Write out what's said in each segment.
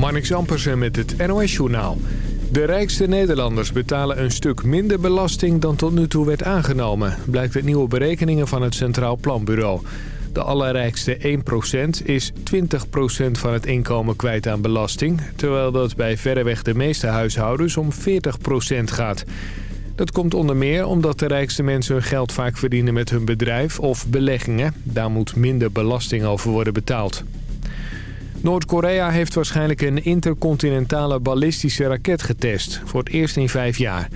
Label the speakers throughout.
Speaker 1: Marnix Ampersen met het NOS-journaal. De rijkste Nederlanders betalen een stuk minder belasting dan tot nu toe werd aangenomen... blijkt uit nieuwe berekeningen van het Centraal Planbureau. De allerrijkste 1% is 20% van het inkomen kwijt aan belasting... terwijl dat bij verreweg de meeste huishoudens om 40% gaat. Dat komt onder meer omdat de rijkste mensen hun geld vaak verdienen met hun bedrijf of beleggingen. Daar moet minder belasting over worden betaald. Noord-Korea heeft waarschijnlijk een intercontinentale ballistische raket getest. Voor het eerst in vijf jaar.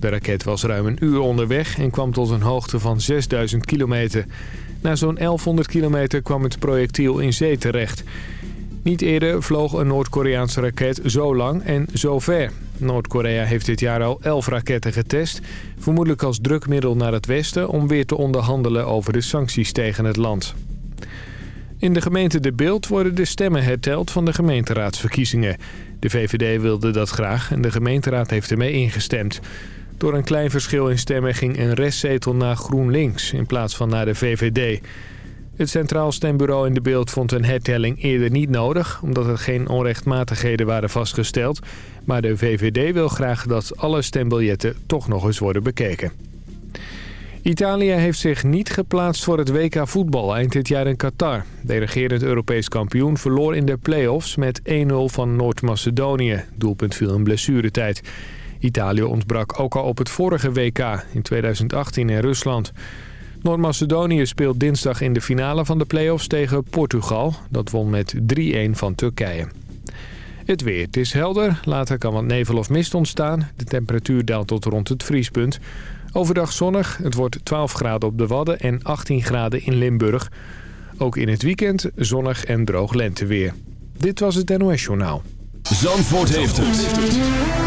Speaker 1: De raket was ruim een uur onderweg en kwam tot een hoogte van 6000 kilometer. Na zo'n 1100 kilometer kwam het projectiel in zee terecht. Niet eerder vloog een Noord-Koreaanse raket zo lang en zo ver. Noord-Korea heeft dit jaar al 11 raketten getest. Vermoedelijk als drukmiddel naar het westen om weer te onderhandelen over de sancties tegen het land. In de gemeente De Beeld worden de stemmen herteld van de gemeenteraadsverkiezingen. De VVD wilde dat graag en de gemeenteraad heeft ermee ingestemd. Door een klein verschil in stemmen ging een restzetel naar GroenLinks in plaats van naar de VVD. Het Centraal Stembureau in De Beeld vond een hertelling eerder niet nodig... omdat er geen onrechtmatigheden waren vastgesteld. Maar de VVD wil graag dat alle stembiljetten toch nog eens worden bekeken. Italië heeft zich niet geplaatst voor het WK voetbal eind dit jaar in Qatar. De regerend Europees kampioen verloor in de play-offs met 1-0 van Noord-Macedonië. Doelpunt viel in blessuretijd. Italië ontbrak ook al op het vorige WK in 2018 in Rusland. Noord-Macedonië speelt dinsdag in de finale van de play-offs tegen Portugal. Dat won met 3-1 van Turkije. Het weer. Het is helder. Later kan wat nevel of mist ontstaan. De temperatuur daalt tot rond het vriespunt. Overdag zonnig. Het wordt 12 graden op de Wadden en 18 graden in Limburg. Ook in het weekend zonnig en droog lenteweer. Dit was het NOS Journaal.
Speaker 2: Zandvoort heeft het.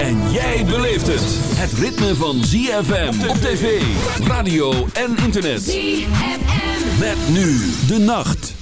Speaker 2: En jij beleeft het. Het ritme van ZFM op tv, radio en internet. ZFM. Met nu de nacht.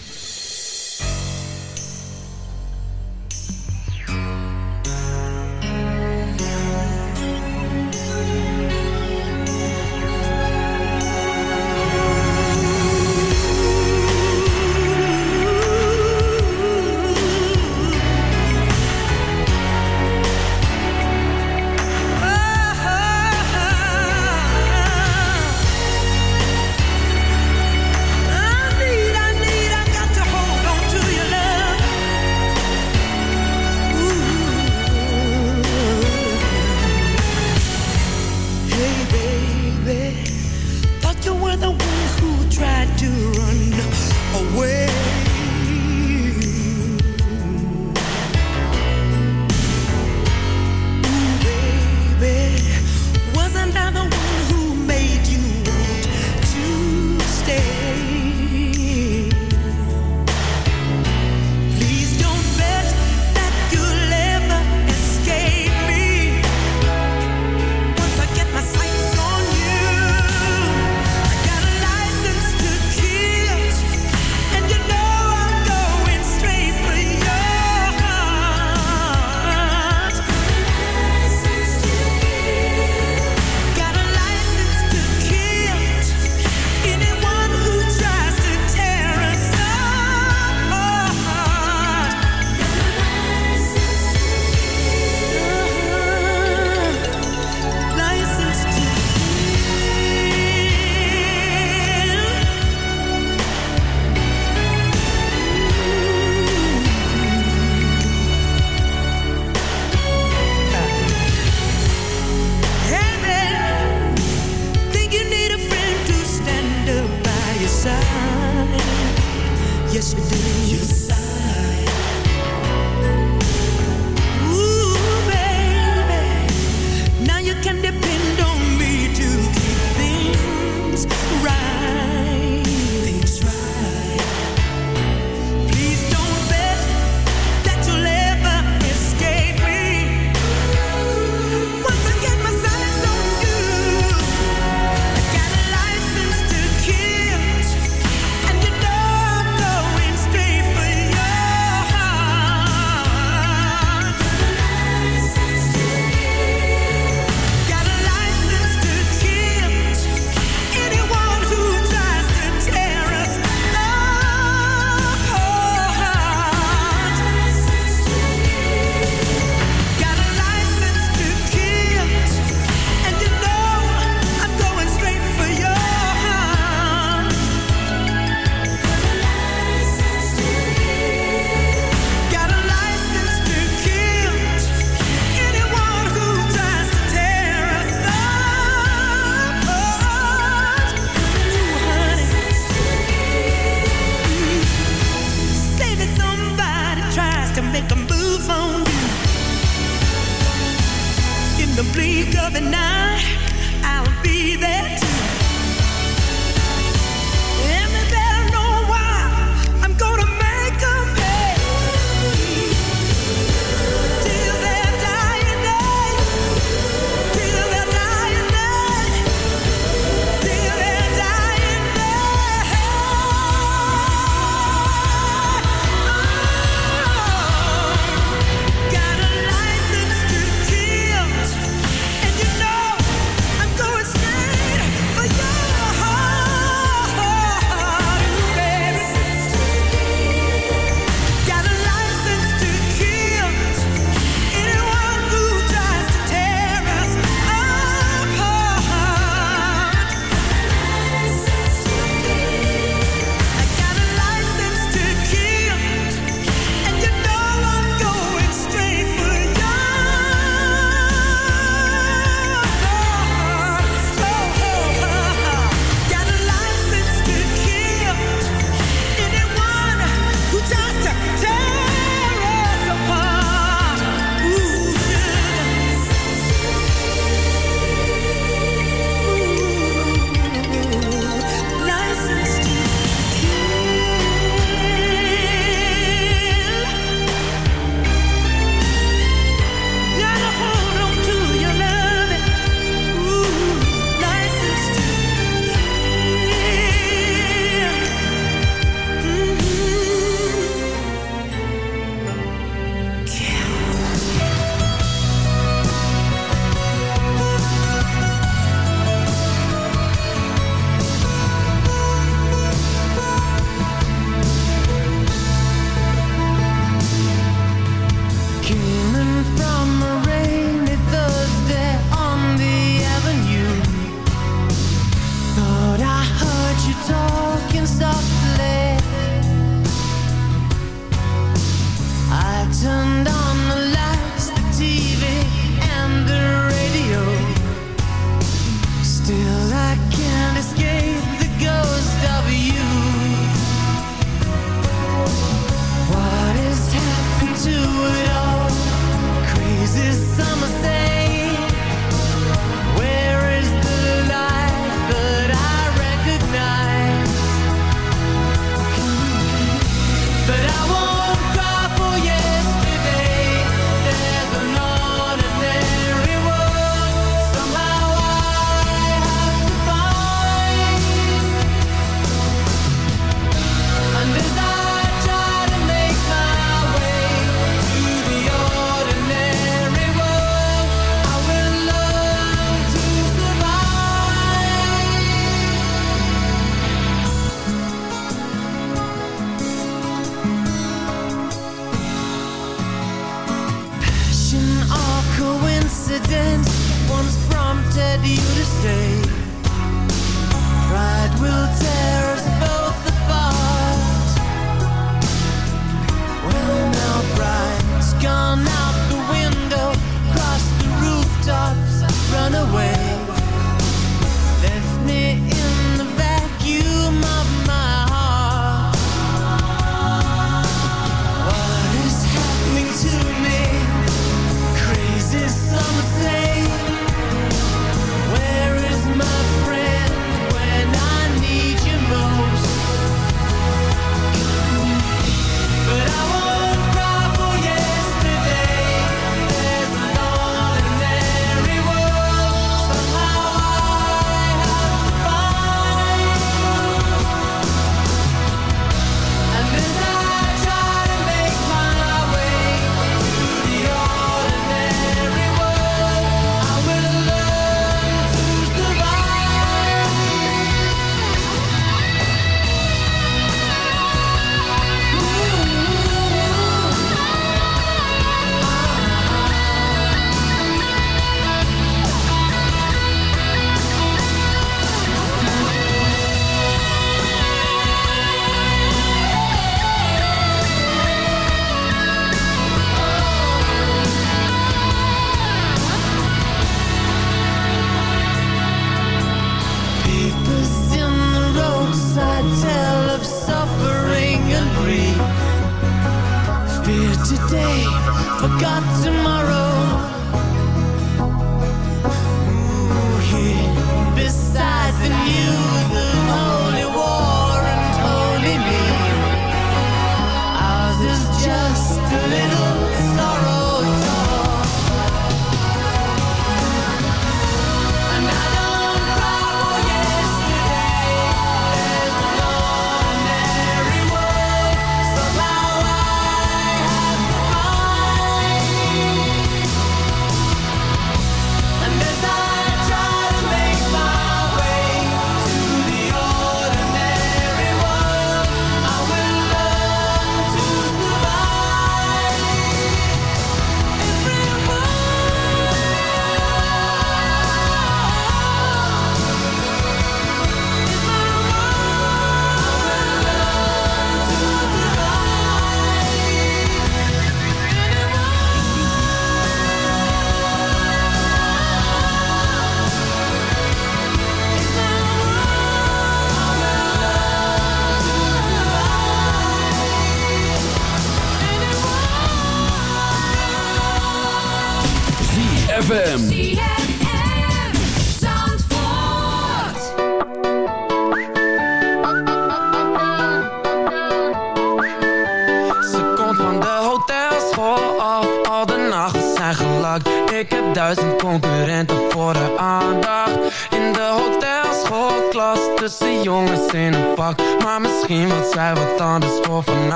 Speaker 3: from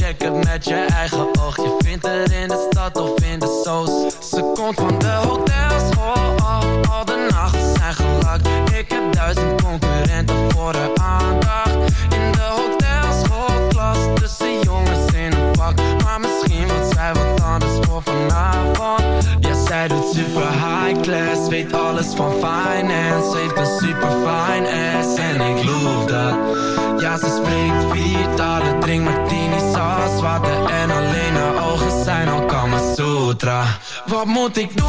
Speaker 4: check het met je eigen oog. Je vindt het in de stad of in de soos Ze komt van de hotels vol af Al de nachten zijn gelakt. Ik heb duizend concurrenten voor haar zij doet super high class. Weet alles van finance Heeft een super fine ass. En ik loof dat. Ja, ze spreekt vier talen Drink martini, saus, water En alleen haar ogen zijn al Kama Sutra Wat moet ik doen.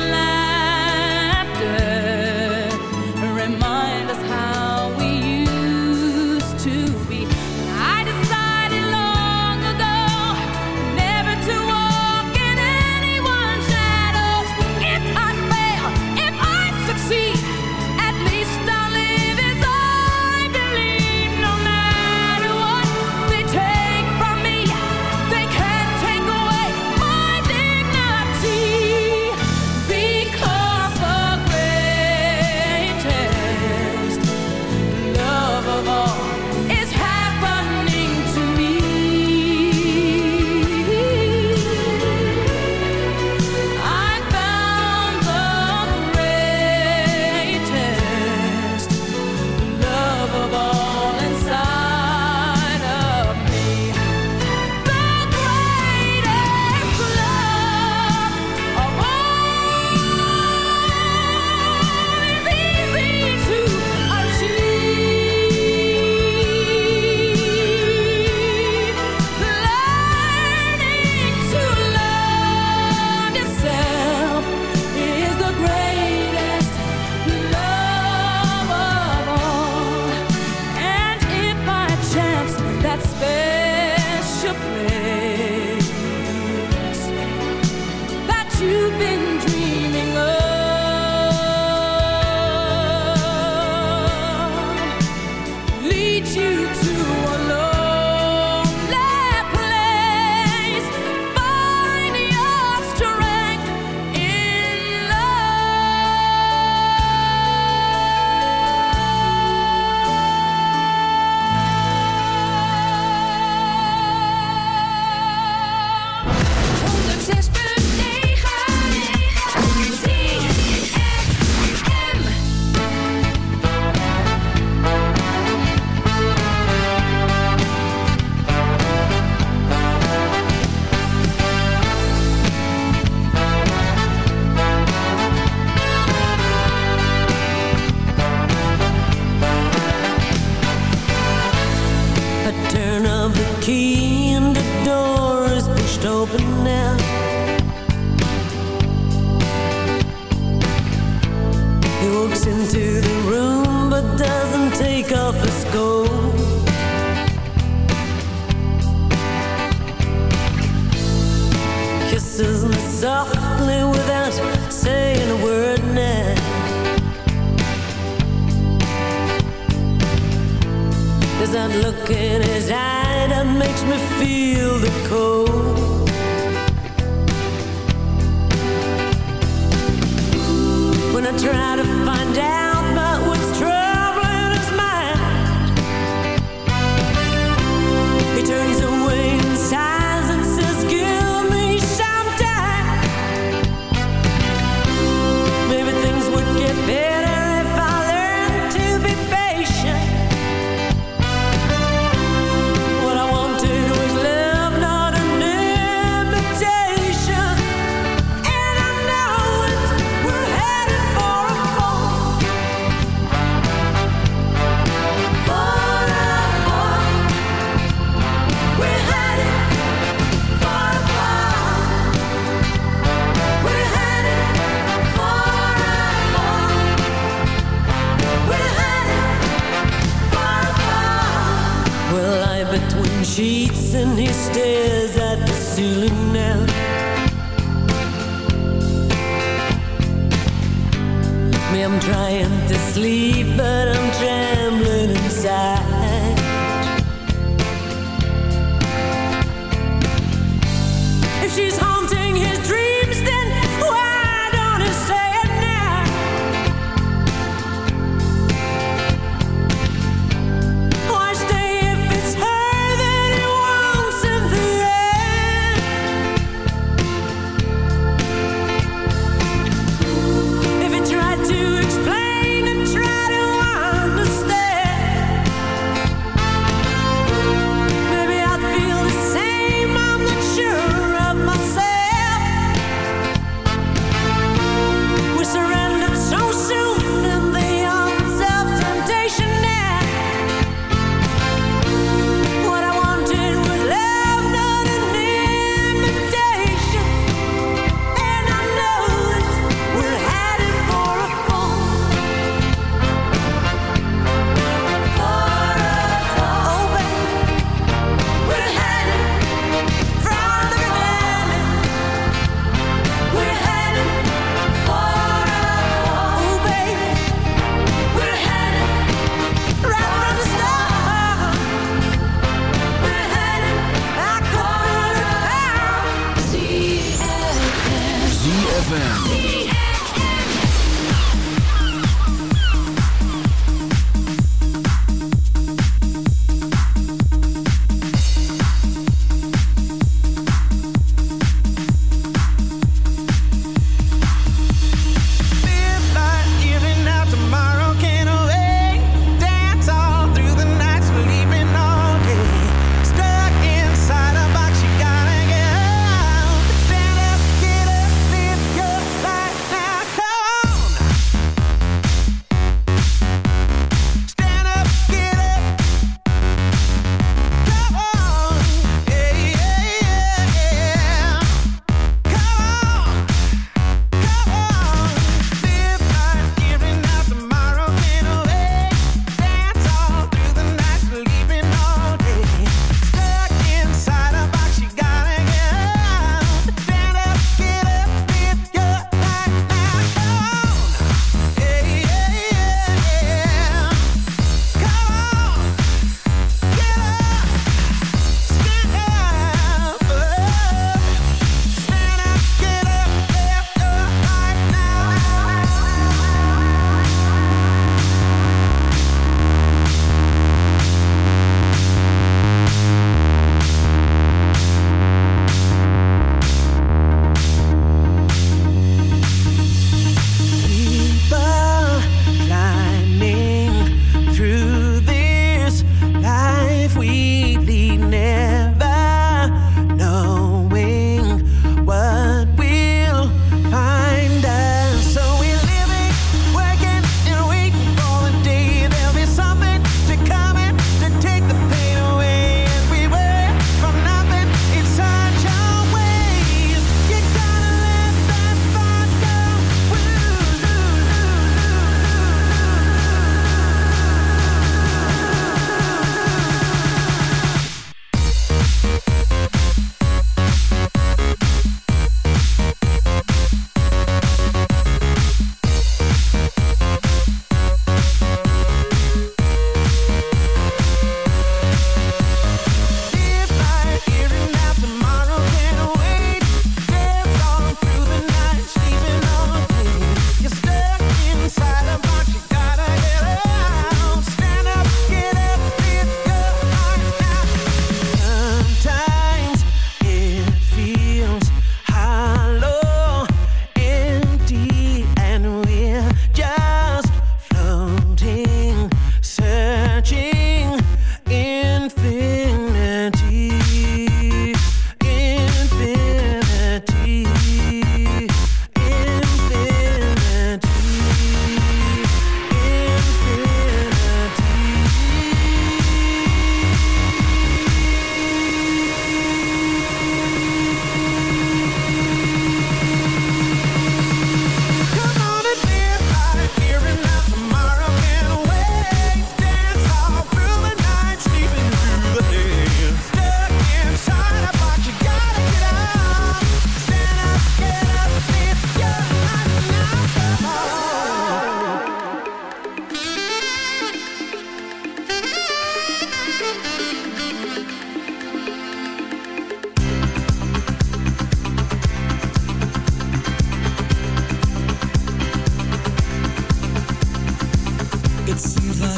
Speaker 2: ZFM.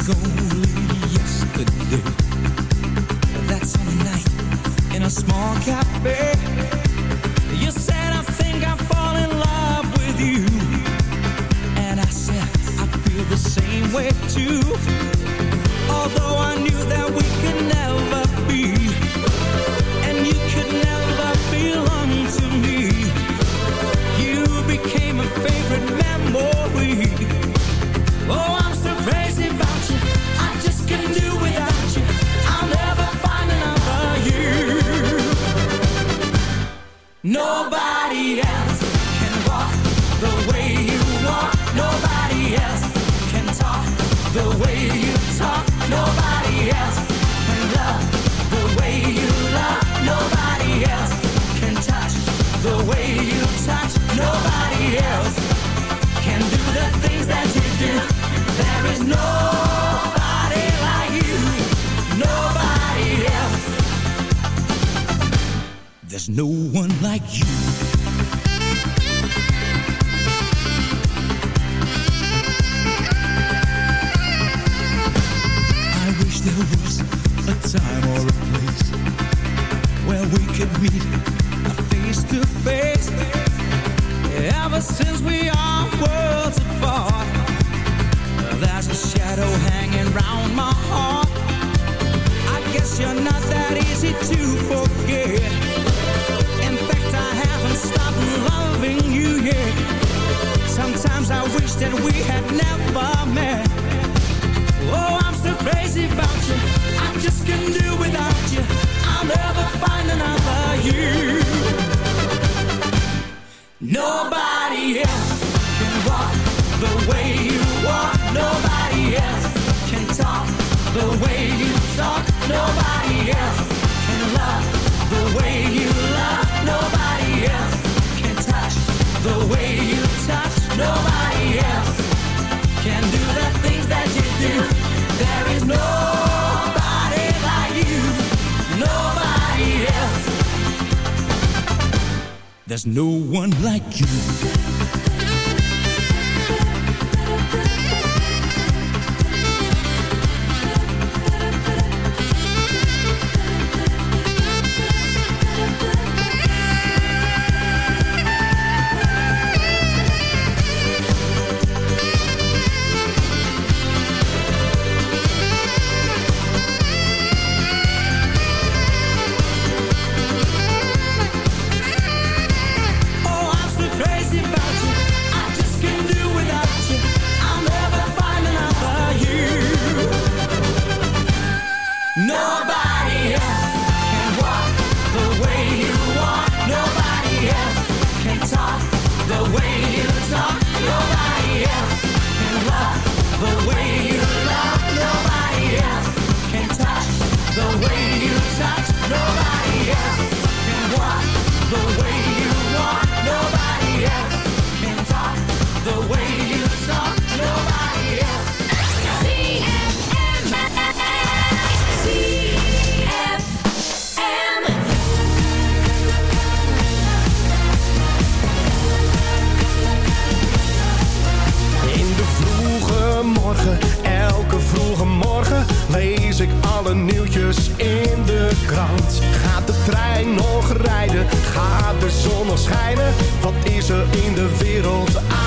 Speaker 5: go one like you.
Speaker 6: Gaat de trein nog rijden? Gaat de zon nog schijnen? Wat is er in de wereld aan?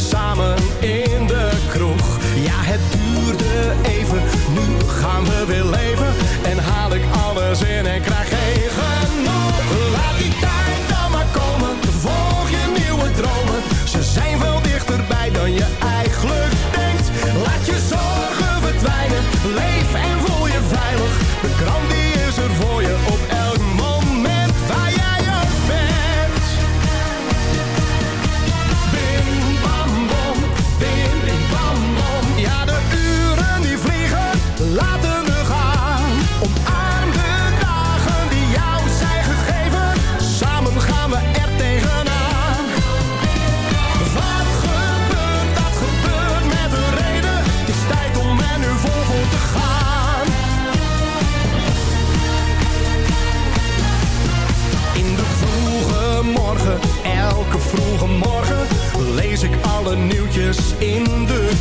Speaker 6: samen in de kroeg. Ja, het duurde even, nu gaan we weer leven. En haal ik alles in en krijg geen genoeg. Laat die tijd dan maar komen, volg je nieuwe dromen. Ze zijn wel dichterbij dan je eigenlijk denkt. Laat je zorgen verdwijnen, leef en voel je veilig. De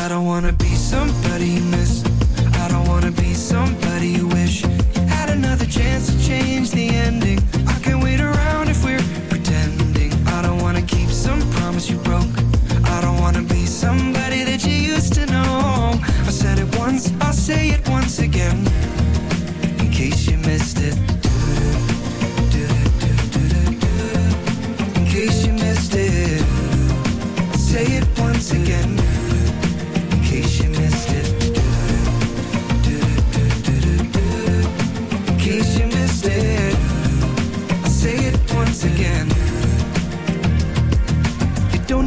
Speaker 7: I don't wanna be somebody miss, I don't wanna be somebody you wish. You had another chance to change the ending. I can't wait around